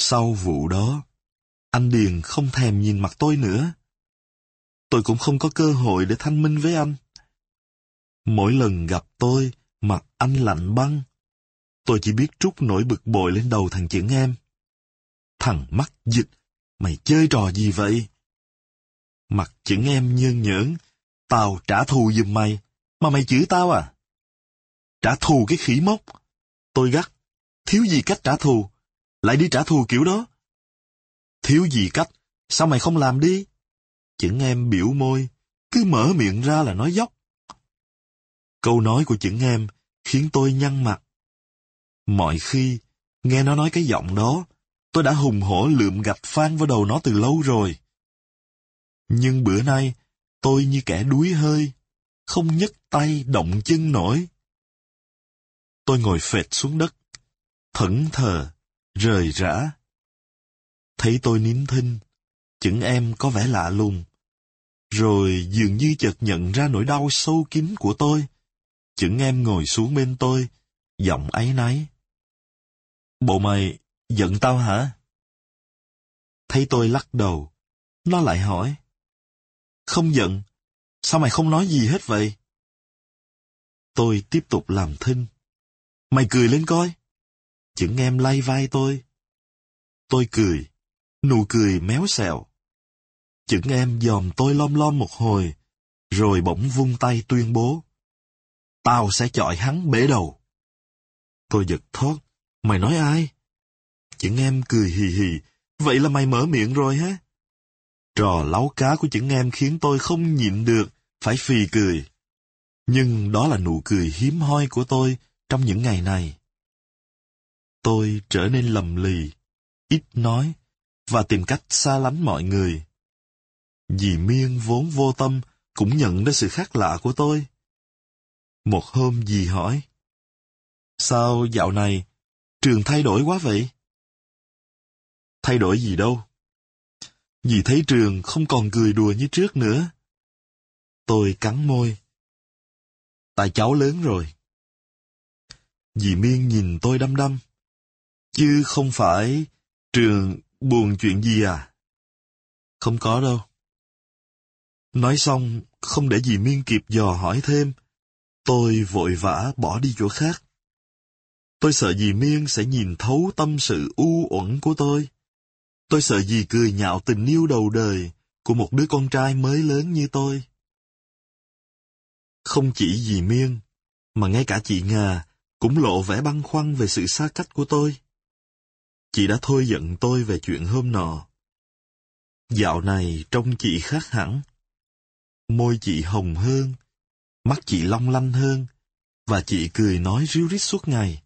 Sau vụ đó, anh Điền không thèm nhìn mặt tôi nữa. Tôi cũng không có cơ hội để thanh minh với anh. Mỗi lần gặp tôi, mặt anh lạnh băng. Tôi chỉ biết trút nỗi bực bội lên đầu thằng chữ em. Thằng mắt dịch, mày chơi trò gì vậy? Mặt chữ em nhơn nhởn, tao trả thù giùm mày, mà mày chửi tao à? Trả thù cái khỉ mốc. Tôi gắt, thiếu gì cách trả thù, lại đi trả thù kiểu đó. Thiếu gì cách, sao mày không làm đi? chững em biểu môi, cứ mở miệng ra là nói dốc. Câu nói của chững em khiến tôi nhăn mặt. Mọi khi, nghe nó nói cái giọng đó, tôi đã hùng hổ lượm gạch phan vào đầu nó từ lâu rồi. Nhưng bữa nay, tôi như kẻ đuối hơi, không nhấc tay động chân nổi. Tôi ngồi phệt xuống đất, thẫn thờ, rời rã. Thấy tôi nín thinh, chững em có vẻ lạ lùng. Rồi dường như chợt nhận ra nỗi đau sâu kín của tôi. Chững em ngồi xuống bên tôi, giọng ấy náy. Bộ mày giận tao hả? Thấy tôi lắc đầu, nó lại hỏi. Không giận, sao mày không nói gì hết vậy? Tôi tiếp tục làm thinh. Mày cười lên coi. Chững em lay vai tôi. Tôi cười, nụ cười méo xẹo. Chững em dòm tôi lom lom một hồi, rồi bỗng vung tay tuyên bố. Tao sẽ chọi hắn bể đầu. Tôi giật thót, mày nói ai? Chững em cười hì hì, vậy là mày mở miệng rồi hả? Trò láu cá của chững em khiến tôi không nhịn được, phải phì cười. Nhưng đó là nụ cười hiếm hoi của tôi trong những ngày này. Tôi trở nên lầm lì, ít nói, và tìm cách xa lánh mọi người. Dì Miên vốn vô tâm cũng nhận ra sự khác lạ của tôi. Một hôm dì hỏi, Sao dạo này trường thay đổi quá vậy? Thay đổi gì đâu? Dì thấy trường không còn cười đùa như trước nữa. Tôi cắn môi. Tại cháu lớn rồi. Dì Miên nhìn tôi đăm đăm. Chứ không phải trường buồn chuyện gì à? Không có đâu. Nói xong, không để dì Miên kịp dò hỏi thêm, tôi vội vã bỏ đi chỗ khác. Tôi sợ dì Miên sẽ nhìn thấu tâm sự u uẩn của tôi. Tôi sợ dì cười nhạo tình yêu đầu đời của một đứa con trai mới lớn như tôi. Không chỉ dì Miên, mà ngay cả chị Ngà cũng lộ vẻ băn khoăn về sự xa cách của tôi. Chị đã thôi giận tôi về chuyện hôm nọ. Dạo này trông chị khác hẳn. Môi chị hồng hơn, mắt chị long lanh hơn, và chị cười nói ríu rít suốt ngày.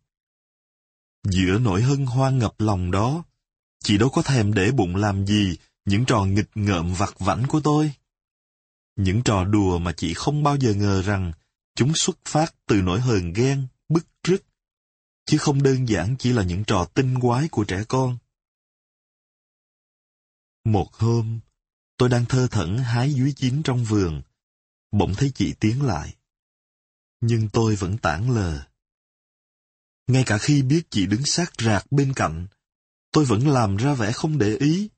Giữa nỗi hân hoan ngập lòng đó, chị đâu có thèm để bụng làm gì những trò nghịch ngợm vặt vảnh của tôi. Những trò đùa mà chị không bao giờ ngờ rằng chúng xuất phát từ nỗi hờn ghen, bức rứt, chứ không đơn giản chỉ là những trò tinh quái của trẻ con. Một hôm, tôi đang thơ thẩn hái dúi chín trong vườn, bỗng thấy chị tiến lại. Nhưng tôi vẫn tản lờ. Ngay cả khi biết chị đứng sát rạc bên cạnh, tôi vẫn làm ra vẻ không để ý.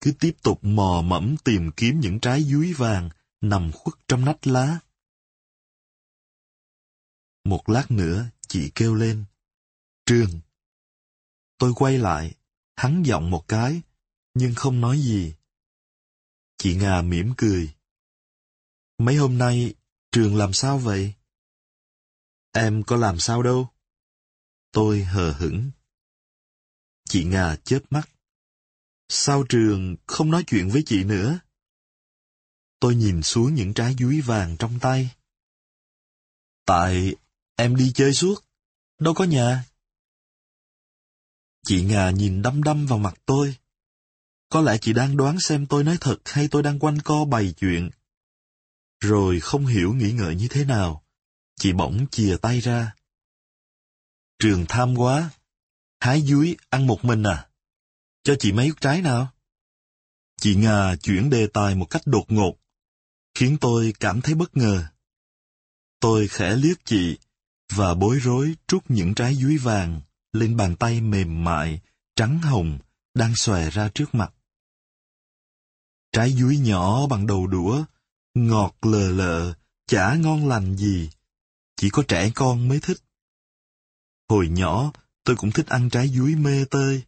Cứ tiếp tục mò mẫm tìm kiếm những trái dúi vàng nằm khuất trong nách lá. Một lát nữa, chị kêu lên. Trương. Tôi quay lại, hắn giọng một cái, nhưng không nói gì. Chị nga mỉm cười. Mấy hôm nay, trường làm sao vậy? Em có làm sao đâu. Tôi hờ hững. Chị nga chớp mắt. Sao trường không nói chuyện với chị nữa? Tôi nhìn xuống những trái dúi vàng trong tay. Tại em đi chơi suốt, đâu có nhà. Chị Ngà nhìn đăm đăm vào mặt tôi. Có lẽ chị đang đoán xem tôi nói thật hay tôi đang quanh co bày chuyện. Rồi không hiểu nghĩ ngợi như thế nào. Chị bỗng chìa tay ra. Trường tham quá. Hái dưới ăn một mình à? Cho chị mấy trái nào? Chị Ngà chuyển đề tài một cách đột ngột, khiến tôi cảm thấy bất ngờ. Tôi khẽ liếc chị và bối rối trút những trái dưới vàng lên bàn tay mềm mại, trắng hồng đang xòe ra trước mặt. Trái dúi nhỏ bằng đầu đũa, ngọt lờ lợ, chả ngon lành gì. Chỉ có trẻ con mới thích. Hồi nhỏ, tôi cũng thích ăn trái dúi mê tơi.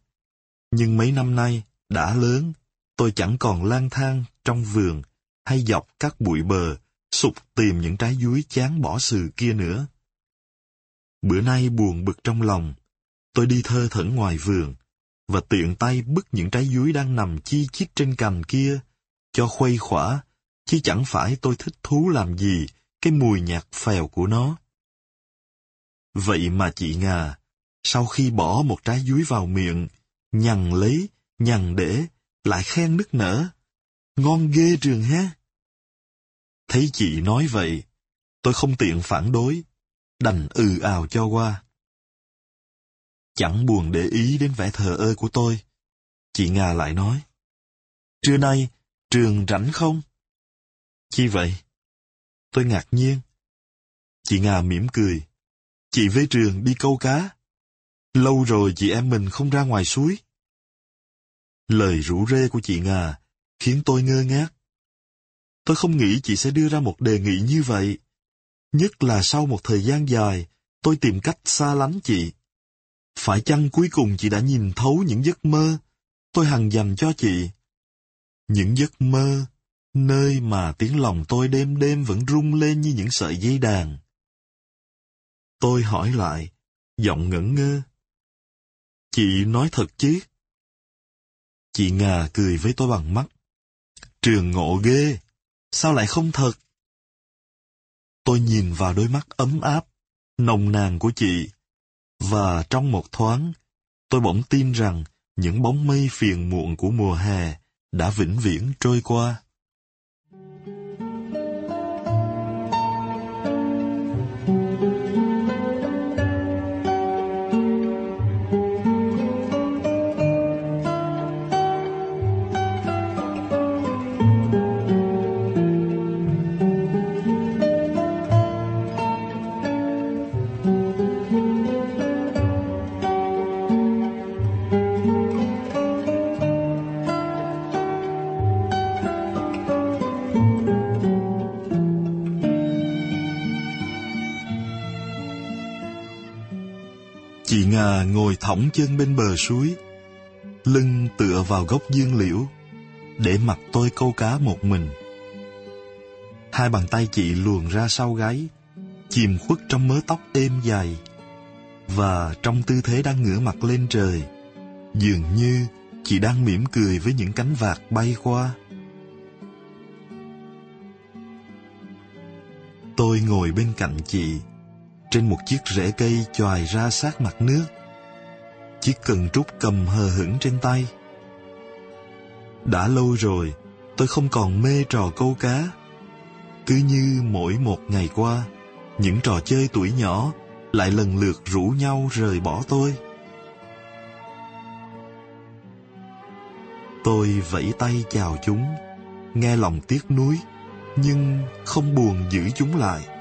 Nhưng mấy năm nay, đã lớn, tôi chẳng còn lang thang trong vườn hay dọc các bụi bờ, sụp tìm những trái dúi chán bỏ sừ kia nữa. Bữa nay buồn bực trong lòng, tôi đi thơ thẩn ngoài vườn, và tiện tay bứt những trái dúi đang nằm chi chít trên cành kia, cho khuây khỏa, chứ chẳng phải tôi thích thú làm gì cái mùi nhạt phèo của nó. Vậy mà chị Ngà, sau khi bỏ một trái dúi vào miệng, nhằn lấy, nhằn để, lại khen nức nở. Ngon ghê trường ha! Thấy chị nói vậy, tôi không tiện phản đối, đành ừ ào cho qua. Chẳng buồn để ý đến vẻ thờ ơ của tôi. Chị Nga lại nói. Trưa nay, trường rảnh không? Chi vậy? Tôi ngạc nhiên. Chị Nga mỉm cười. Chị với trường đi câu cá. Lâu rồi chị em mình không ra ngoài suối. Lời rủ rê của chị Nga khiến tôi ngơ ngác. Tôi không nghĩ chị sẽ đưa ra một đề nghị như vậy. Nhất là sau một thời gian dài, tôi tìm cách xa lánh chị. Phải chăng cuối cùng chị đã nhìn thấu những giấc mơ tôi hằng dành cho chị? Những giấc mơ, nơi mà tiếng lòng tôi đêm đêm vẫn rung lên như những sợi dây đàn. Tôi hỏi lại, giọng ngẩn ngơ. Chị nói thật chứ? Chị ngà cười với tôi bằng mắt. Trường ngộ ghê, sao lại không thật? Tôi nhìn vào đôi mắt ấm áp, nồng nàn của chị, và trong một thoáng, tôi bỗng tin rằng những bóng mây phiền muộn của mùa hè đã vĩnh viễn trôi qua. Thõng chân bên bờ suối, lưng tựa vào gốc dương liễu, để mặc tôi câu cá một mình. Hai bàn tay chị luồn ra sau gáy, chìm khuất trong mớ tóc êm dài, và trong tư thế đang ngửa mặt lên trời, dường như chị đang mỉm cười với những cánh vạc bay qua. Tôi ngồi bên cạnh chị, trên một chiếc rễ cây choài ra sát mặt nước chiếc cần trúc cầm hờ hững trên tay. Đã lâu rồi, tôi không còn mê trò câu cá. Cứ như mỗi một ngày qua, những trò chơi tuổi nhỏ lại lần lượt rủ nhau rời bỏ tôi. Tôi vẫy tay chào chúng, nghe lòng tiếc nuối, nhưng không buồn giữ chúng lại.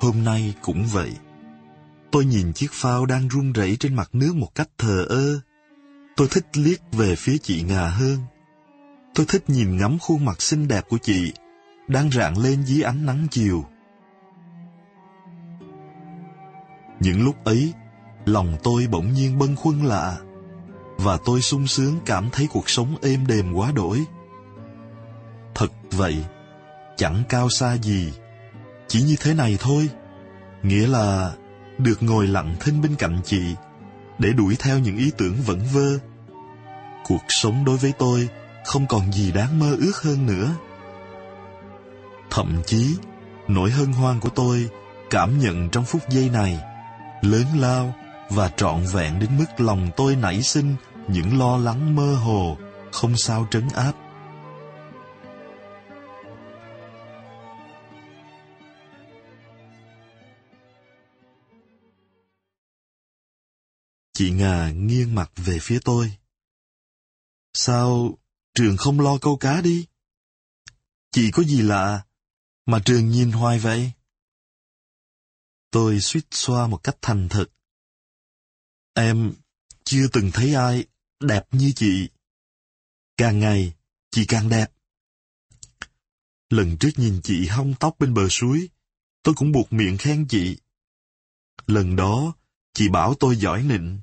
Hôm nay cũng vậy. Tôi nhìn chiếc phao đang run rẩy trên mặt nước một cách thờ ơ. Tôi thích liếc về phía chị Ngà hơn. Tôi thích nhìn ngắm khuôn mặt xinh đẹp của chị, đang rạng lên dưới ánh nắng chiều. Những lúc ấy, lòng tôi bỗng nhiên bâng khuâng lạ, và tôi sung sướng cảm thấy cuộc sống êm đềm quá đổi. Thật vậy, chẳng cao xa gì, chỉ như thế này thôi. Nghĩa là được ngồi lặng thinh bên cạnh chị để đuổi theo những ý tưởng vẩn vơ. Cuộc sống đối với tôi không còn gì đáng mơ ước hơn nữa. Thậm chí, nỗi hân hoan của tôi cảm nhận trong phút giây này lớn lao và trọn vẹn đến mức lòng tôi nảy sinh những lo lắng mơ hồ, không sao trấn áp. Chị Ngà nghiêng mặt về phía tôi. Sao Trường không lo câu cá đi? Chị có gì lạ, mà Trường nhìn hoài vậy? Tôi suýt xoa một cách thành thật, Em chưa từng thấy ai đẹp như chị. Càng ngày, chị càng đẹp. Lần trước nhìn chị hong tóc bên bờ suối, tôi cũng buộc miệng khen chị. Lần đó, chị bảo tôi giỏi nịnh.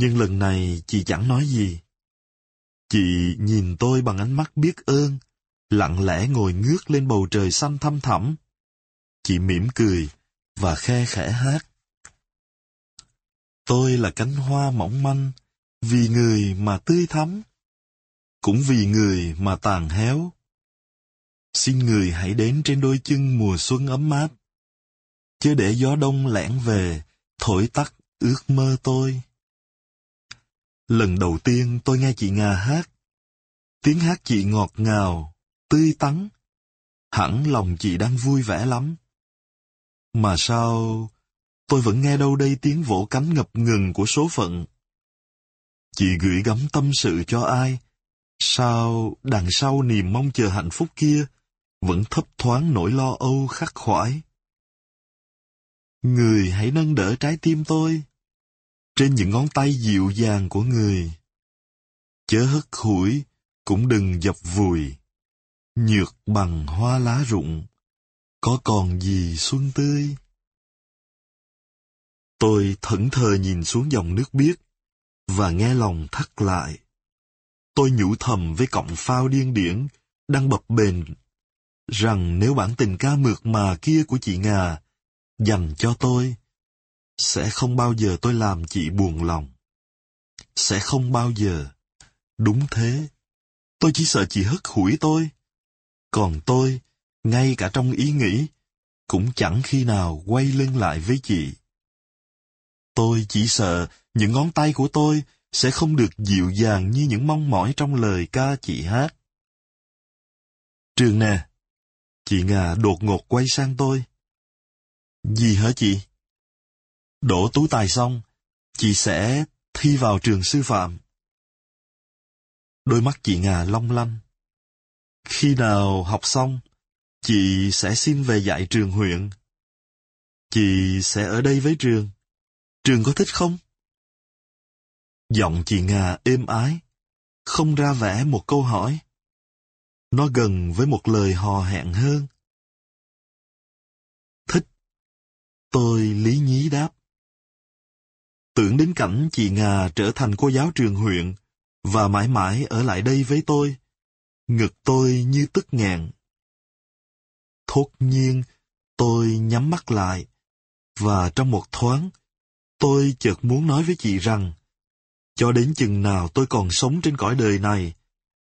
Nhưng lần này chị chẳng nói gì. Chị nhìn tôi bằng ánh mắt biết ơn, lặng lẽ ngồi ngước lên bầu trời xanh thăm thẳm. Chị mỉm cười và khe khẽ hát. Tôi là cánh hoa mỏng manh, vì người mà tươi thắm, cũng vì người mà tàn héo. Xin người hãy đến trên đôi chân mùa xuân ấm áp, chớ để gió đông lẻn về, thổi tắt ước mơ tôi. Lần đầu tiên tôi nghe chị Nga hát, tiếng hát chị ngọt ngào, tươi tắn, hẳn lòng chị đang vui vẻ lắm. Mà sao tôi vẫn nghe đâu đây tiếng vỗ cánh ngập ngừng của số phận. Chị gửi gắm tâm sự cho ai? Sao đằng sau niềm mong chờ hạnh phúc kia vẫn thấp thoáng nỗi lo âu khắc khoải? Người hãy nâng đỡ trái tim tôi trên những ngón tay dịu dàng của người. Chớ hất hủi, cũng đừng dập vùi. Nhược bằng hoa lá rụng, có còn gì xuân tươi? Tôi thẫn thờ nhìn xuống dòng nước biếc và nghe lòng thắt lại. Tôi nhủ thầm với cọng phao điên điển đang bập bềnh rằng nếu bản tình ca mượt mà kia của chị Ngà dành cho tôi, sẽ không bao giờ tôi làm chị buồn lòng. Sẽ không bao giờ. Đúng thế. Tôi chỉ sợ chị hất hủi tôi. Còn tôi, ngay cả trong ý nghĩ, cũng chẳng khi nào quay lưng lại với chị. Tôi chỉ sợ những ngón tay của tôi sẽ không được dịu dàng như những mong mỏi trong lời ca chị hát. Trường nè, chị Ngà đột ngột quay sang tôi. Gì hả chị? Đổ tú tài xong, chị sẽ thi vào trường sư phạm. Đôi mắt chị Ngà long lanh. Khi nào học xong, chị sẽ xin về dạy trường huyện. Chị sẽ ở đây với trường. Trường có thích không? Giọng chị Ngà êm ái, không ra vẻ một câu hỏi. Nó gần với một lời hò hẹn hơn. Thích. Tôi lý nhí đáp. Tưởng đến cảnh chị Ngà trở thành cô giáo trường huyện và mãi mãi ở lại đây với tôi. Ngực tôi như tức ngàn. Thốt nhiên, tôi nhắm mắt lại, và trong một thoáng, tôi chợt muốn nói với chị rằng, cho đến chừng nào tôi còn sống trên cõi đời này,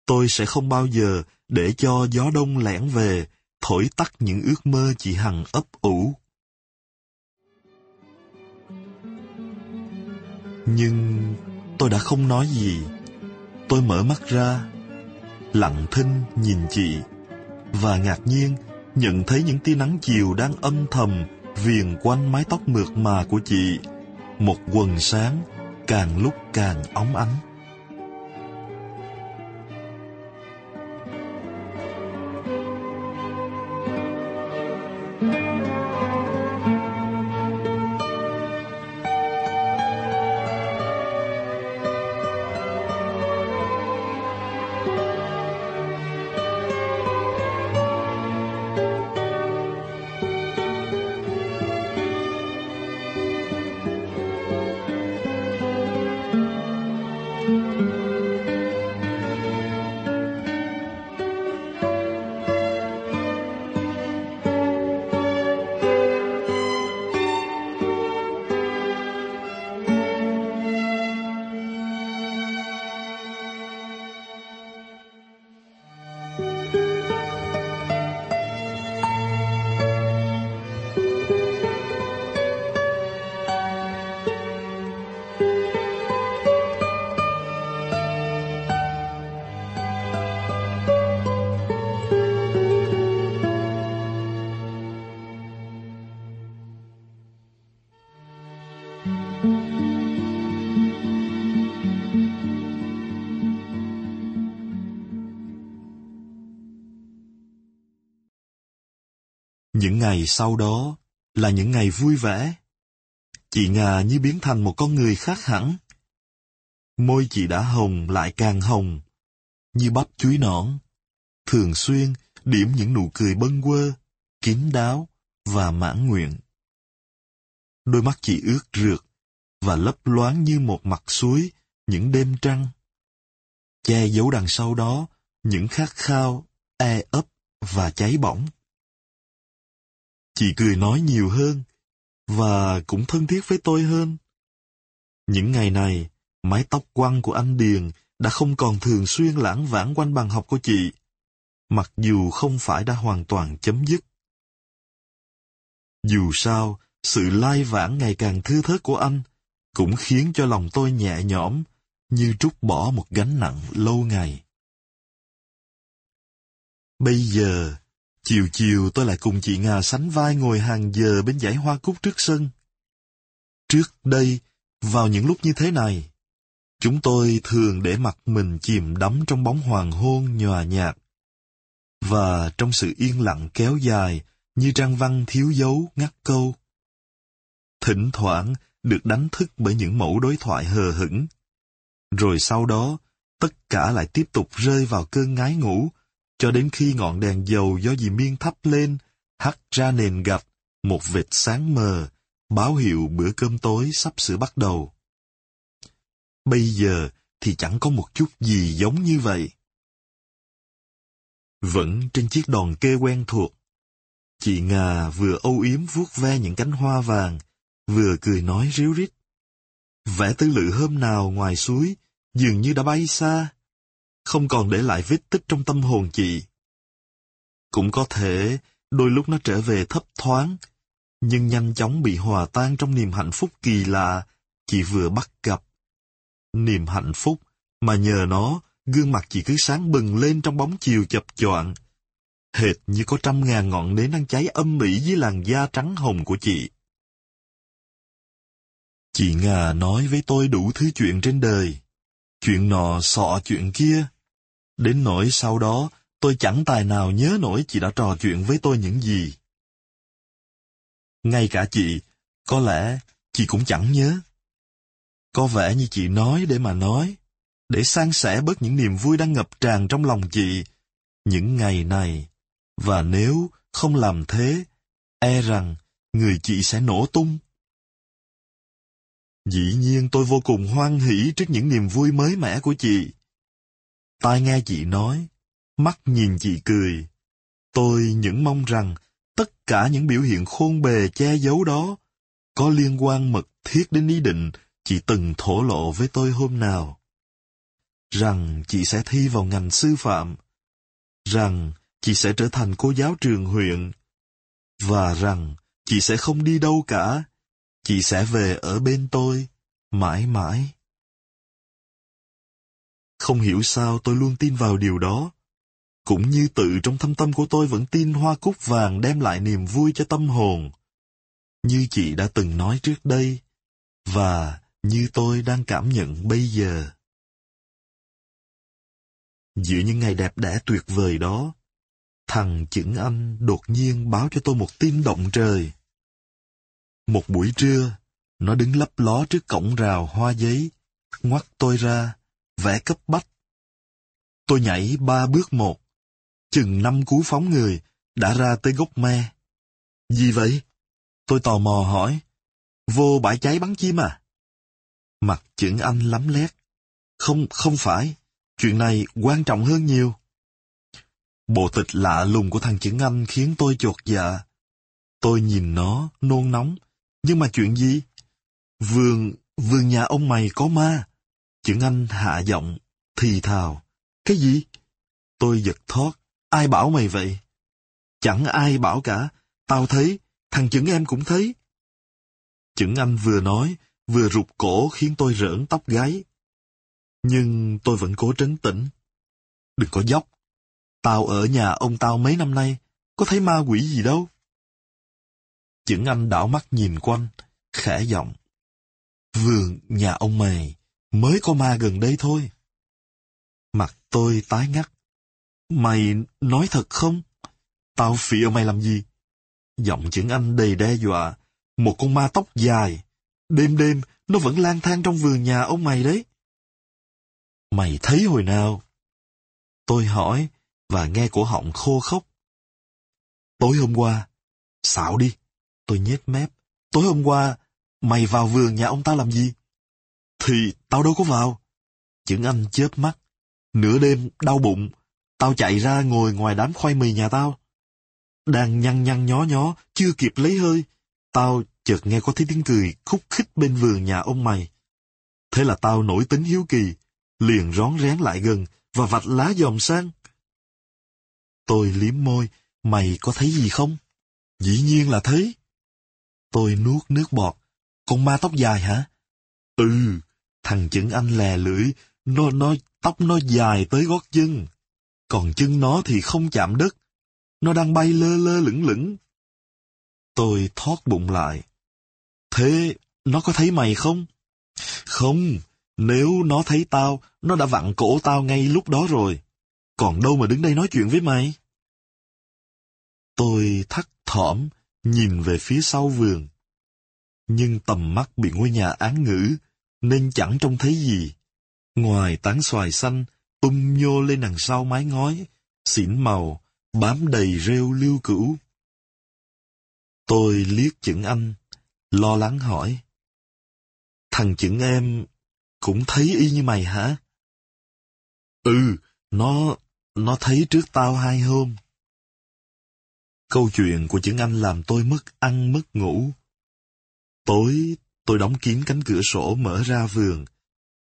tôi sẽ không bao giờ để cho gió đông lẻn về, thổi tắt những ước mơ chị Hằng ấp ủ. Nhưng tôi đã không nói gì. Tôi mở mắt ra, lặng thinh nhìn chị, và ngạc nhiên nhận thấy những tia nắng chiều đang âm thầm viền quanh mái tóc mượt mà của chị. Một quần sáng càng lúc càng óng ánh. Những ngày sau đó là những ngày vui vẻ. Chị nga như biến thành một con người khác hẳn. Môi chị đã hồng lại càng hồng, như bắp chuối nõn. Thường xuyên điểm những nụ cười bâng quơ, kín đáo và mãn nguyện. Đôi mắt chị ướt rượt và lấp loáng như một mặt suối những đêm trăng. Che giấu đằng sau đó những khát khao, e ấp và cháy bỏng. Chị cười nói nhiều hơn, và cũng thân thiết với tôi hơn. Những ngày này, mái tóc quăng của anh Điền đã không còn thường xuyên lãng vãng quanh bàn học của chị, mặc dù không phải đã hoàn toàn chấm dứt. Dù sao, sự lai vãng ngày càng thư thớt của anh cũng khiến cho lòng tôi nhẹ nhõm, như trút bỏ một gánh nặng lâu ngày. Bây giờ, chiều chiều tôi lại cùng chị nga sánh vai ngồi hàng giờ bên dãy hoa cúc trước sân. Trước đây, vào những lúc như thế này, chúng tôi thường để mặt mình chìm đắm trong bóng hoàng hôn nhòa nhạt. Và trong sự yên lặng kéo dài, như trang văn thiếu dấu ngắt câu. Thỉnh thoảng được đánh thức bởi những mẫu đối thoại hờ hững. Rồi sau đó, tất cả lại tiếp tục rơi vào cơn ngái ngủ, cho đến khi ngọn đèn dầu do dì Miên thắp lên, hắt ra nền gạch, một vệt sáng mờ, báo hiệu bữa cơm tối sắp sửa bắt đầu. Bây giờ thì chẳng có một chút gì giống như vậy. Vẫn trên chiếc đòn kê quen thuộc, chị Ngà vừa âu yếm vuốt ve những cánh hoa vàng, vừa cười nói ríu rít. Vẻ tư lự hôm nào ngoài suối, dường như đã bay xa, không còn để lại vết tích trong tâm hồn chị. Cũng có thể, đôi lúc nó trở về thấp thoáng, nhưng nhanh chóng bị hòa tan trong niềm hạnh phúc kỳ lạ chị vừa bắt gặp. Niềm hạnh phúc mà nhờ nó, gương mặt chị cứ sáng bừng lên trong bóng chiều chập choạng, hệt như có trăm ngàn ngọn nến đang cháy âm ỉ dưới làn da trắng hồng của chị. Chị Ngà nói với tôi đủ thứ chuyện trên đời. Chuyện nọ sọ chuyện kia. Đến nỗi sau đó, tôi chẳng tài nào nhớ nổi chị đã trò chuyện với tôi những gì. Ngay cả chị, có lẽ chị cũng chẳng nhớ. Có vẻ như chị nói để mà nói, để san sẻ bớt những niềm vui đang ngập tràn trong lòng chị những ngày này. Và nếu không làm thế, e rằng người chị sẽ nổ tung. Dĩ nhiên tôi vô cùng hoan hỷ trước những niềm vui mới mẻ của chị. Tai nghe chị nói, mắt nhìn chị cười. Tôi những mong rằng tất cả những biểu hiện khôn bề che giấu đó có liên quan mật thiết đến ý định chị từng thổ lộ với tôi hôm nào. Rằng chị sẽ thi vào ngành sư phạm. Rằng chị sẽ trở thành cô giáo trường huyện. Và rằng chị sẽ không đi đâu cả. Chị sẽ về ở bên tôi, mãi mãi. Không hiểu sao tôi luôn tin vào điều đó. Cũng như tự trong thâm tâm của tôi vẫn tin hoa cúc vàng đem lại niềm vui cho tâm hồn. Như chị đã từng nói trước đây, và như tôi đang cảm nhận bây giờ. Giữa những ngày đẹp đẽ tuyệt vời đó, thằng chững anh đột nhiên báo cho tôi một tin động trời. Một buổi trưa, nó đứng lấp ló trước cổng rào hoa giấy, ngoắt tôi ra, vẽ cấp bách. Tôi nhảy ba bước một, chừng năm cú phóng người, đã ra tới gốc me. Gì vậy? Tôi tò mò hỏi. Vô bãi cháy bắn chim à? Mặt chững anh lắm lét. Không, không phải. Chuyện này quan trọng hơn nhiều. Bộ tịch lạ lùng của thằng chững anh khiến tôi chột dạ. Tôi nhìn nó, nôn nóng. Nhưng mà chuyện gì? Vườn, vườn nhà ông mày có ma. Chững anh hạ giọng, thì thào. Cái gì? Tôi giật thoát. Ai bảo mày vậy? Chẳng ai bảo cả. Tao thấy, thằng chững em cũng thấy. Chững anh vừa nói, vừa rụt cổ khiến tôi rỡn tóc gáy. Nhưng tôi vẫn cố trấn tĩnh. Đừng có dốc. Tao ở nhà ông tao mấy năm nay, có thấy ma quỷ gì đâu. Chững anh đảo mắt nhìn quanh, khẽ giọng. Vườn nhà ông mày mới có ma gần đây thôi. Mặt tôi tái ngắt. Mày nói thật không? Tao phỉ ở mày làm gì? Giọng chữ anh đầy đe dọa. Một con ma tóc dài, đêm đêm nó vẫn lang thang trong vườn nhà ông mày đấy. Mày thấy hồi nào? Tôi hỏi và nghe cổ họng khô khốc. Tối hôm qua, xạo đi, tôi nhếch mép. Tối hôm qua, mày vào vườn nhà ông ta làm gì? Thì tao đâu có vào. Chững anh chớp mắt. Nửa đêm, đau bụng, tao chạy ra ngồi ngoài đám khoai mì nhà tao. Đang nhăn nhăn nhó nhó, chưa kịp lấy hơi. Tao chợt nghe có thấy tiếng cười khúc khích bên vườn nhà ông mày. Thế là tao nổi tính hiếu kỳ, liền rón rén lại gần và vạch lá dòm sang. Tôi liếm môi, mày có thấy gì không? Dĩ nhiên là thấy. Tôi nuốt nước bọt. Con ma tóc dài hả? Ừ, thằng chứng anh lè lưỡi, nó, nó, tóc nó dài tới gót chân. Còn chân nó thì không chạm đất. Nó đang bay lơ lơ lửng lửng. Tôi thoát bụng lại. Thế, nó có thấy mày không? Không, nếu nó thấy tao, nó đã vặn cổ tao ngay lúc đó rồi. Còn đâu mà đứng đây nói chuyện với mày? Tôi thắt thỏm, nhìn về phía sau vườn. Nhưng tầm mắt bị ngôi nhà án ngữ, nên chẳng trông thấy gì. Ngoài tán xoài xanh, tung nhô lên đằng sau mái ngói, xỉn màu, bám đầy rêu lưu cửu. Tôi liếc chững anh, lo lắng hỏi. Thằng chững em cũng thấy y như mày hả? Ừ, nó, nó thấy trước tao hai hôm. Câu chuyện của chững anh làm tôi mất ăn mất ngủ. Tối, tôi đóng kín cánh cửa sổ mở ra vườn.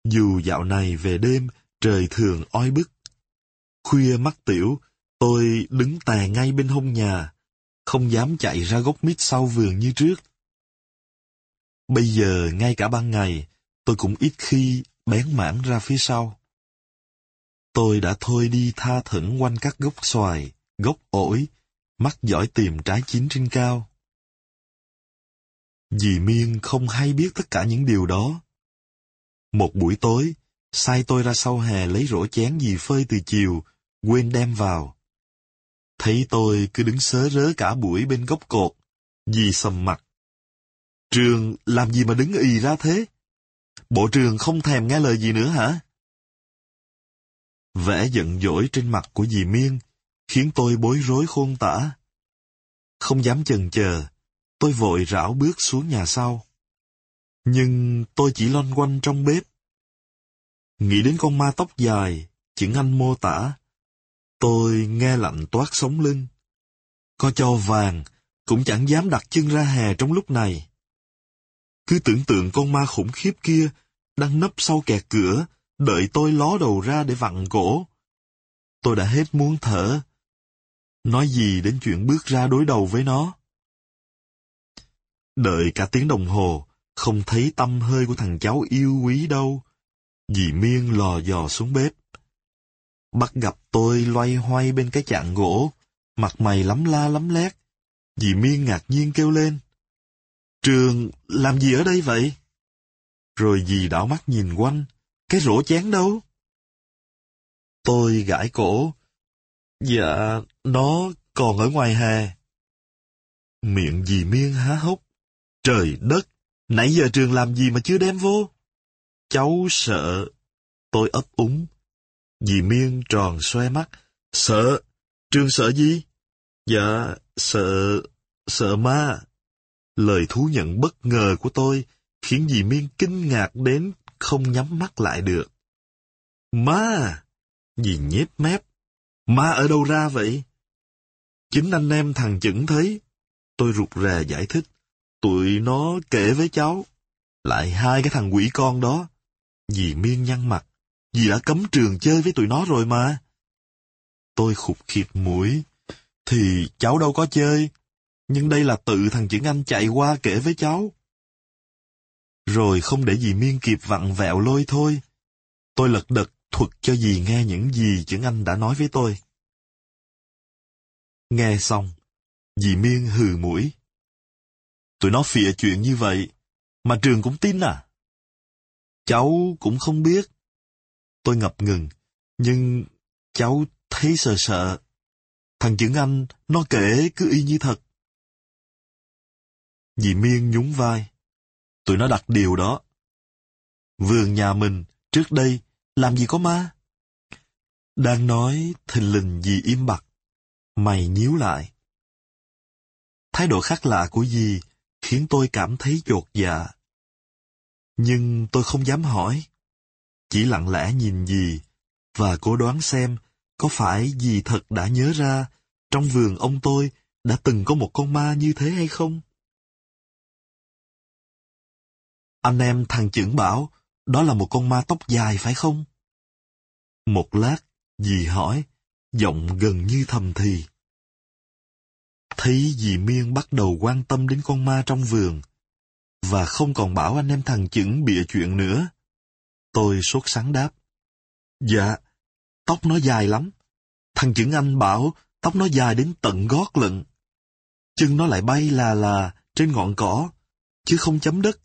Dù dạo này về đêm, trời thường oi bức. Khuya mắt tiểu, tôi đứng tè ngay bên hông nhà, không dám chạy ra gốc mít sau vườn như trước. Bây giờ, ngay cả ban ngày, tôi cũng ít khi bén mảng ra phía sau. Tôi đã thôi đi tha thẩn quanh các gốc xoài, gốc ổi, mắt giỏi tìm trái chín trên cao. Dì Miên không hay biết tất cả những điều đó. Một buổi tối, sai tôi ra sau hè lấy rổ chén gì phơi từ chiều, quên đem vào. Thấy tôi cứ đứng sớ rớ cả buổi bên gốc cột, dì sầm mặt. Trường làm gì mà đứng ì ra thế? Bộ trường không thèm nghe lời gì nữa hả? Vẻ giận dỗi trên mặt của dì Miên khiến tôi bối rối khôn tả. Không dám chần chờ, tôi vội rảo bước xuống nhà sau. Nhưng tôi chỉ loanh quanh trong bếp. Nghĩ đến con ma tóc dài, chữ anh mô tả. Tôi nghe lạnh toát sống lưng. Có cho vàng, cũng chẳng dám đặt chân ra hè trong lúc này. Cứ tưởng tượng con ma khủng khiếp kia đang nấp sau kẹt cửa, đợi tôi ló đầu ra để vặn cổ. Tôi đã hết muốn thở. Nói gì đến chuyện bước ra đối đầu với nó? Đợi cả tiếng đồng hồ, không thấy tâm hơi của thằng cháu yêu quý đâu. Dì Miên lò dò xuống bếp. Bắt gặp tôi loay hoay bên cái chạn gỗ, mặt mày lắm la lắm lét. Dì Miên ngạc nhiên kêu lên. Trường, làm gì ở đây vậy? Rồi dì đảo mắt nhìn quanh, cái rổ chén đâu? Tôi gãi cổ. Dạ, nó còn ở ngoài hè. Miệng dì Miên há hốc. Trời đất, nãy giờ trường làm gì mà chưa đem vô? Cháu sợ. Tôi ấp úng. Dì Miên tròn xoe mắt. Sợ? Trường sợ gì? Dạ, sợ... sợ ma. Lời thú nhận bất ngờ của tôi khiến dì Miên kinh ngạc đến không nhắm mắt lại được. Ma! Dì nhếch mép. Ma ở đâu ra vậy? Chính anh em thằng chững thấy. Tôi rụt rè giải thích. Tụi nó kể với cháu. Lại hai cái thằng quỷ con đó. Dì Miên nhăn mặt. Dì đã cấm trường chơi với tụi nó rồi mà. Tôi khục khịt mũi. Thì cháu đâu có chơi. Nhưng đây là tự thằng chữ Anh chạy qua kể với cháu. Rồi không để dì Miên kịp vặn vẹo lôi thôi. Tôi lật đật thuật cho dì nghe những gì chữ Anh đã nói với tôi. Nghe xong, dì Miên hừ mũi. Tụi nó phịa chuyện như vậy, mà trường cũng tin à? Cháu cũng không biết. Tôi ngập ngừng, nhưng cháu thấy sợ sợ. Thằng chữ Anh, nó kể cứ y như thật. Dì Miên nhún vai. Tụi nó đặt điều đó. Vườn nhà mình, trước đây, làm gì có ma? Đang nói, thình lình dì im bặt. Mày nhíu lại. Thái độ khác lạ của dì khiến tôi cảm thấy chột dạ. Nhưng tôi không dám hỏi. Chỉ lặng lẽ nhìn dì và cố đoán xem có phải dì thật đã nhớ ra trong vườn ông tôi đã từng có một con ma như thế hay không? Anh em thằng trưởng bảo đó là một con ma tóc dài phải không? Một lát, dì hỏi, giọng gần như thầm thì. Thấy dì Miên bắt đầu quan tâm đến con ma trong vườn, và không còn bảo anh em thằng chững bịa chuyện nữa. Tôi sốt sắng đáp. Dạ, tóc nó dài lắm. Thằng chững anh bảo tóc nó dài đến tận gót lận. Chân nó lại bay là là trên ngọn cỏ, chứ không chấm đất.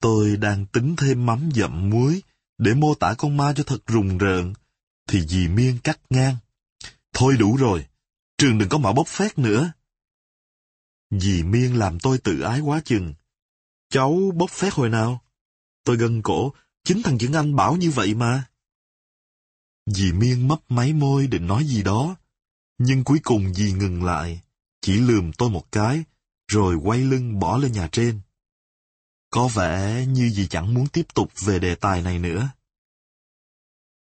Tôi đang tính thêm mắm dặm muối để mô tả con ma cho thật rùng rợn, thì dì Miên cắt ngang. Thôi đủ rồi, trường đừng có mà bốc phét nữa. Dì Miên làm tôi tự ái quá chừng. Cháu bốc phét hồi nào? Tôi gân cổ, chính thằng Chữ Anh bảo như vậy mà. Dì Miên mấp máy môi định nói gì đó, nhưng cuối cùng dì ngừng lại, chỉ lườm tôi một cái, rồi quay lưng bỏ lên nhà trên. Có vẻ như dì chẳng muốn tiếp tục về đề tài này nữa.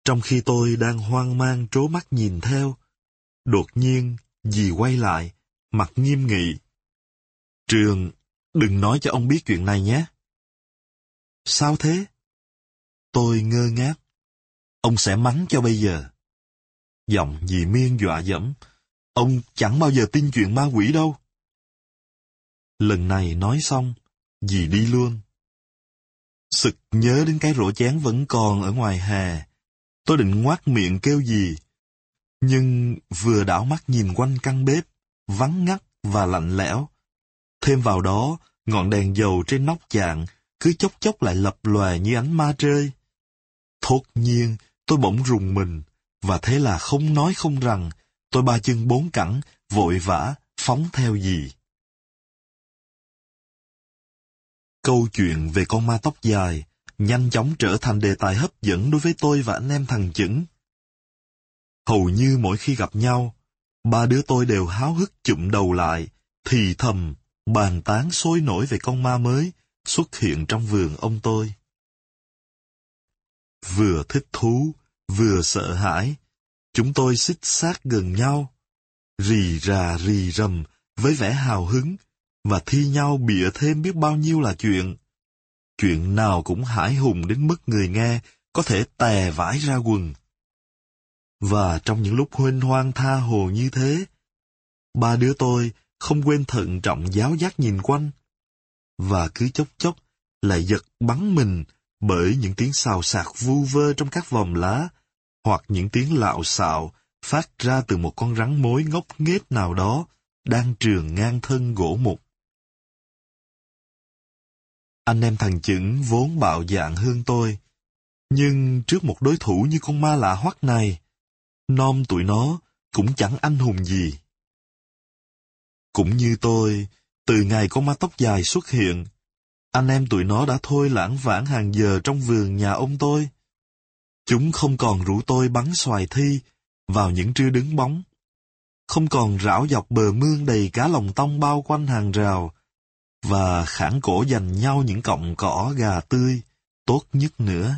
Trong khi tôi đang hoang mang trố mắt nhìn theo, đột nhiên dì quay lại, mặt nghiêm nghị. Trường, đừng nói cho ông biết chuyện này nhé. Sao thế? Tôi ngơ ngác. Ông sẽ mắng cho bây giờ. Giọng dì miên dọa dẫm. Ông chẳng bao giờ tin chuyện ma quỷ đâu. Lần này nói xong, dì đi luôn. Sực nhớ đến cái rổ chén vẫn còn ở ngoài hè. Tôi định ngoác miệng kêu gì. Nhưng vừa đảo mắt nhìn quanh căn bếp, vắng ngắt và lạnh lẽo. Thêm vào đó, ngọn đèn dầu trên nóc chạng cứ chốc chốc lại lập lòe như ánh ma rơi. Thốt nhiên, tôi bỗng rùng mình, và thế là không nói không rằng, tôi ba chân bốn cẳng, vội vã, phóng theo gì. Câu chuyện về con ma tóc dài nhanh chóng trở thành đề tài hấp dẫn đối với tôi và anh em thằng chững. Hầu như mỗi khi gặp nhau, ba đứa tôi đều háo hức chụm đầu lại, thì thầm, bàn tán sôi nổi về con ma mới xuất hiện trong vườn ông tôi. Vừa thích thú, vừa sợ hãi, chúng tôi xích sát gần nhau, rì rà rì rầm với vẻ hào hứng, và thi nhau bịa thêm biết bao nhiêu là chuyện. Chuyện nào cũng hải hùng đến mức người nghe có thể tè vải ra quần. Và trong những lúc huynh hoang tha hồ như thế, ba đứa tôi không quên thận trọng giáo giác nhìn quanh, và cứ chốc chốc lại giật bắn mình bởi những tiếng xào xạc vu vơ trong các vòng lá, hoặc những tiếng lạo xạo phát ra từ một con rắn mối ngốc nghếch nào đó đang trường ngang thân gỗ mục. Anh em thằng chững vốn bạo dạng hơn tôi, nhưng trước một đối thủ như con ma lạ hoắc này, non tụi nó cũng chẳng anh hùng gì. Cũng như tôi, từ ngày con ma tóc dài xuất hiện, anh em tụi nó đã thôi lãng vãng hàng giờ trong vườn nhà ông tôi. Chúng không còn rủ tôi bắn xoài thi vào những trưa đứng bóng. Không còn rảo dọc bờ mương đầy cá lồng tông bao quanh hàng rào, và khản cổ dành nhau những cọng cỏ gà tươi, tốt nhất nữa.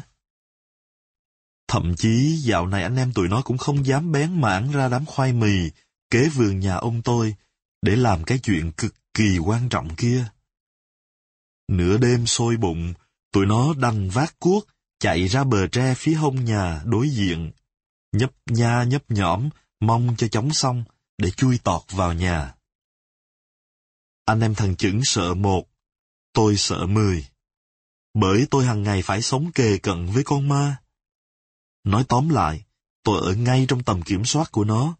Thậm chí dạo này anh em tụi nó cũng không dám bén mảng ra đám khoai mì kế vườn nhà ông tôi để làm cái chuyện cực kỳ quan trọng kia. Nửa đêm sôi bụng, tụi nó đành vác cuốc, chạy ra bờ tre phía hông nhà đối diện, nhấp nha nhấp nhõm, mong cho chóng xong để chui tọt vào nhà. Anh em thằng chững sợ một, tôi sợ mười. Bởi tôi hàng ngày phải sống kề cận với con ma. Nói tóm lại, tôi ở ngay trong tầm kiểm soát của nó.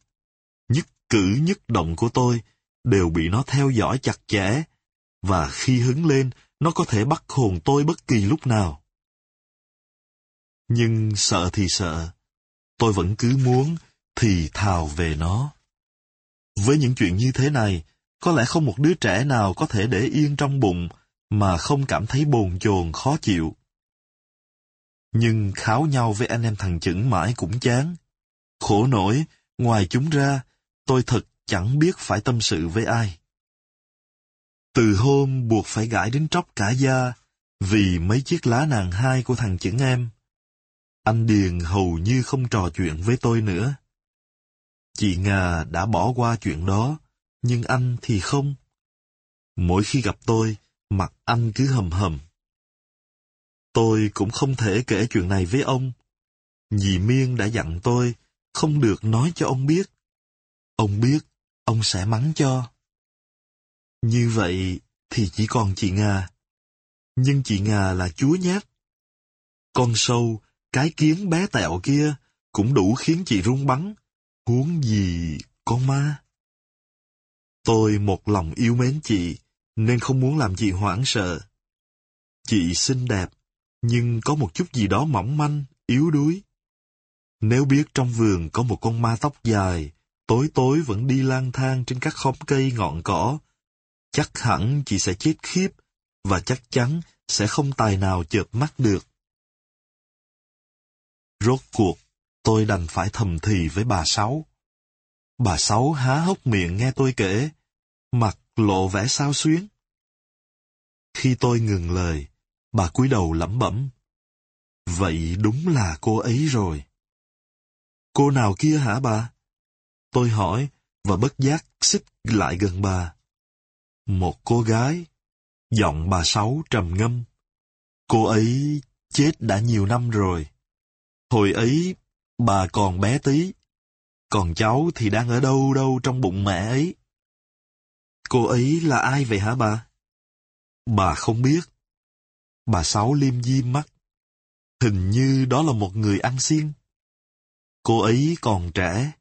Nhất cử nhất động của tôi đều bị nó theo dõi chặt chẽ, và khi hứng lên, nó có thể bắt hồn tôi bất kỳ lúc nào. Nhưng sợ thì sợ, tôi vẫn cứ muốn thì thào về nó. Với những chuyện như thế này, có lẽ không một đứa trẻ nào có thể để yên trong bụng mà không cảm thấy bồn chồn khó chịu. Nhưng kháo nhau với anh em thằng chững mãi cũng chán. Khổ nổi, ngoài chúng ra, tôi thật chẳng biết phải tâm sự với ai. Từ hôm buộc phải gãi đến tróc cả da, vì mấy chiếc lá nàng hai của thằng chững em. Anh Điền hầu như không trò chuyện với tôi nữa. Chị Ngà đã bỏ qua chuyện đó, nhưng anh thì không. Mỗi khi gặp tôi, mặt anh cứ hầm hầm. Tôi cũng không thể kể chuyện này với ông. Dì Miên đã dặn tôi không được nói cho ông biết. Ông biết, ông sẽ mắng cho. Như vậy thì chỉ còn chị nga, Nhưng chị nga là chúa nhát. Con sâu, cái kiến bé tẹo kia cũng đủ khiến chị run bắn. Huống gì con ma? Tôi một lòng yêu mến chị, nên không muốn làm chị hoảng sợ. Chị xinh đẹp, nhưng có một chút gì đó mỏng manh, yếu đuối. Nếu biết trong vườn có một con ma tóc dài, tối tối vẫn đi lang thang trên các khóm cây ngọn cỏ, chắc hẳn chị sẽ chết khiếp, và chắc chắn sẽ không tài nào chợp mắt được. Rốt cuộc, tôi đành phải thầm thì với bà Sáu. Bà Sáu há hốc miệng nghe tôi kể, mặt lộ vẻ sao xuyến. Khi tôi ngừng lời, bà cúi đầu lẩm bẩm. Vậy đúng là cô ấy rồi. Cô nào kia hả bà? Tôi hỏi, và bất giác xích lại gần bà. Một cô gái, giọng bà Sáu trầm ngâm. Cô ấy chết đã nhiều năm rồi. Hồi ấy, bà còn bé tí, còn cháu thì đang ở đâu đâu trong bụng mẹ ấy. Cô ấy là ai vậy hả bà? Bà không biết. Bà Sáu liêm diêm mắt. Hình như đó là một người ăn xiên. Cô ấy còn trẻ,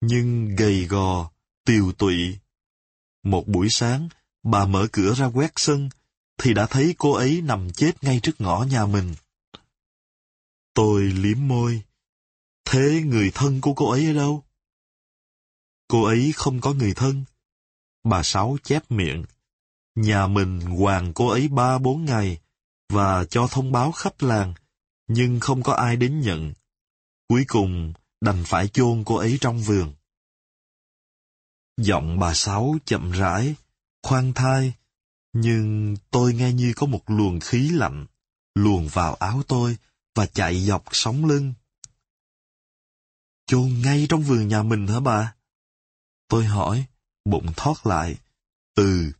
nhưng gầy gò, tiều tụy. Một buổi sáng, bà mở cửa ra quét sân, thì đã thấy cô ấy nằm chết ngay trước ngõ nhà mình. Tôi liếm môi. Thế người thân của cô ấy ở đâu? Cô ấy không có người thân. Bà Sáu chép miệng. Nhà mình hoàng cô ấy ba bốn ngày và cho thông báo khắp làng, nhưng không có ai đến nhận. Cuối cùng đành phải chôn cô ấy trong vườn. Giọng bà Sáu chậm rãi, khoan thai, nhưng tôi nghe như có một luồng khí lạnh luồn vào áo tôi và chạy dọc sóng lưng. Chôn ngay trong vườn nhà mình hả bà? Tôi hỏi, bụng thoát lại. Ừ,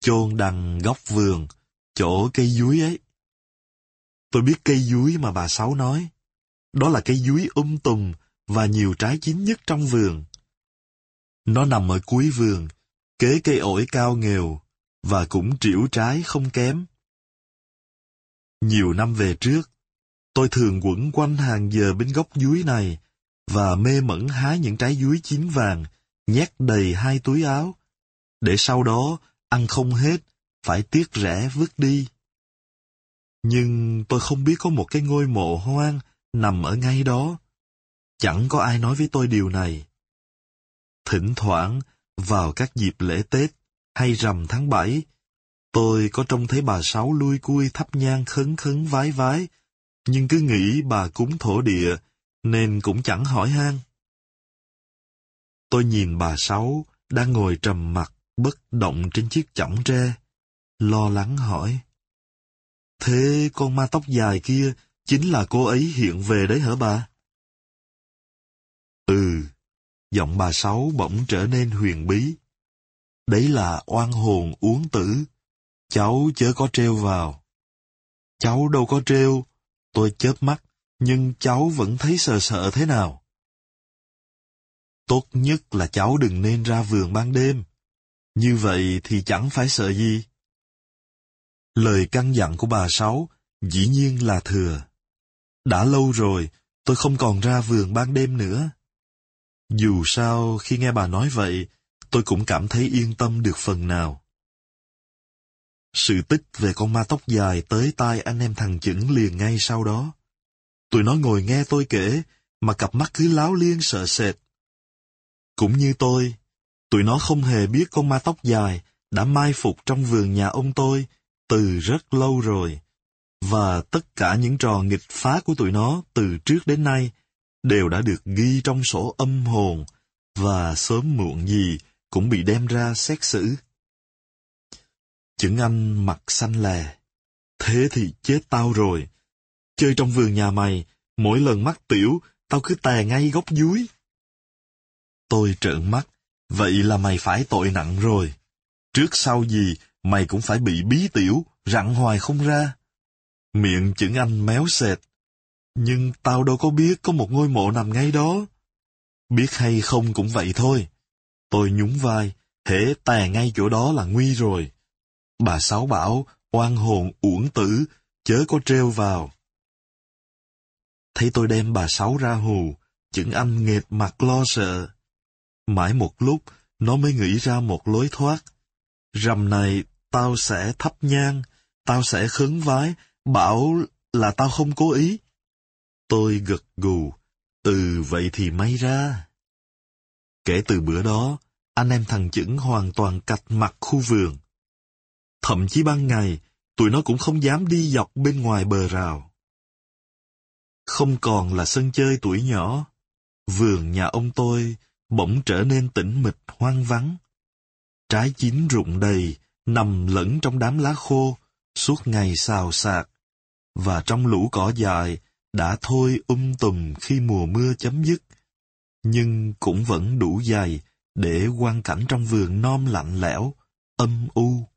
chôn đằng góc vườn, chỗ cây dúi ấy. Tôi biết cây dúi mà bà Sáu nói. Đó là cây dúi um tùm và nhiều trái chín nhất trong vườn. Nó nằm ở cuối vườn, kế cây ổi cao nghèo, và cũng triểu trái không kém. Nhiều năm về trước, tôi thường quẩn quanh hàng giờ bên gốc dúi này và mê mẩn hái những trái dúi chín vàng, nhét đầy hai túi áo, để sau đó ăn không hết, phải tiếc rẻ vứt đi. Nhưng tôi không biết có một cái ngôi mộ hoang nằm ở ngay đó. Chẳng có ai nói với tôi điều này. Thỉnh thoảng, vào các dịp lễ Tết hay rằm tháng bảy, tôi có trông thấy bà Sáu lui cui thắp nhang khấn khấn vái vái, nhưng cứ nghĩ bà cúng thổ địa, nên cũng chẳng hỏi han. Tôi nhìn bà Sáu đang ngồi trầm mặt, bất động trên chiếc chõng tre, lo lắng hỏi. Thế con ma tóc dài kia chính là cô ấy hiện về đấy hả bà? Ừ, giọng bà Sáu bỗng trở nên huyền bí. Đấy là oan hồn uống tử. Cháu chớ có treo vào. Cháu đâu có treo. Tôi chớp mắt, nhưng cháu vẫn thấy sợ sợ thế nào. Tốt nhất là cháu đừng nên ra vườn ban đêm. Như vậy thì chẳng phải sợ gì. Lời căn dặn của bà Sáu dĩ nhiên là thừa. Đã lâu rồi, tôi không còn ra vườn ban đêm nữa. Dù sao, khi nghe bà nói vậy, tôi cũng cảm thấy yên tâm được phần nào. Sự tích về con ma tóc dài tới tai anh em thằng chững liền ngay sau đó. Tụi nó ngồi nghe tôi kể, mà cặp mắt cứ láo liên sợ sệt. Cũng như tôi, tụi nó không hề biết con ma tóc dài đã mai phục trong vườn nhà ông tôi từ rất lâu rồi, và tất cả những trò nghịch phá của tụi nó từ trước đến nay đều đã được ghi trong sổ âm hồn, và sớm muộn gì cũng bị đem ra xét xử. Chứng Anh mặt xanh lè. Thế thì chết tao rồi. Chơi trong vườn nhà mày, mỗi lần mắc tiểu, tao cứ tè ngay góc dưới. Tôi trợn mắt, vậy là mày phải tội nặng rồi. Trước sau gì, mày cũng phải bị bí tiểu, rặn hoài không ra. Miệng chữ anh méo sệt. Nhưng tao đâu có biết có một ngôi mộ nằm ngay đó. Biết hay không cũng vậy thôi. Tôi nhún vai, hễ tè ngay chỗ đó là nguy rồi. Bà Sáu bảo, oan hồn uổng tử, chớ có treo vào. Thấy tôi đem bà Sáu ra hù, chững anh nghệt mặt lo sợ. Mãi một lúc, nó mới nghĩ ra một lối thoát. Rằm này, tao sẽ thắp nhang, tao sẽ khấn vái, bảo là tao không cố ý. Tôi gật gù, ừ vậy thì may ra. Kể từ bữa đó, anh em thằng chững hoàn toàn cạch mặt khu vườn. Thậm chí ban ngày, tụi nó cũng không dám đi dọc bên ngoài bờ rào. Không còn là sân chơi tuổi nhỏ, vườn nhà ông tôi bỗng trở nên tĩnh mịch hoang vắng. Trái chín rụng đầy, nằm lẫn trong đám lá khô, suốt ngày xào xạc, và trong lũ cỏ dài đã thôi um tùm khi mùa mưa chấm dứt, nhưng cũng vẫn đủ dày để quan cảnh trong vườn non lạnh lẽo, âm u.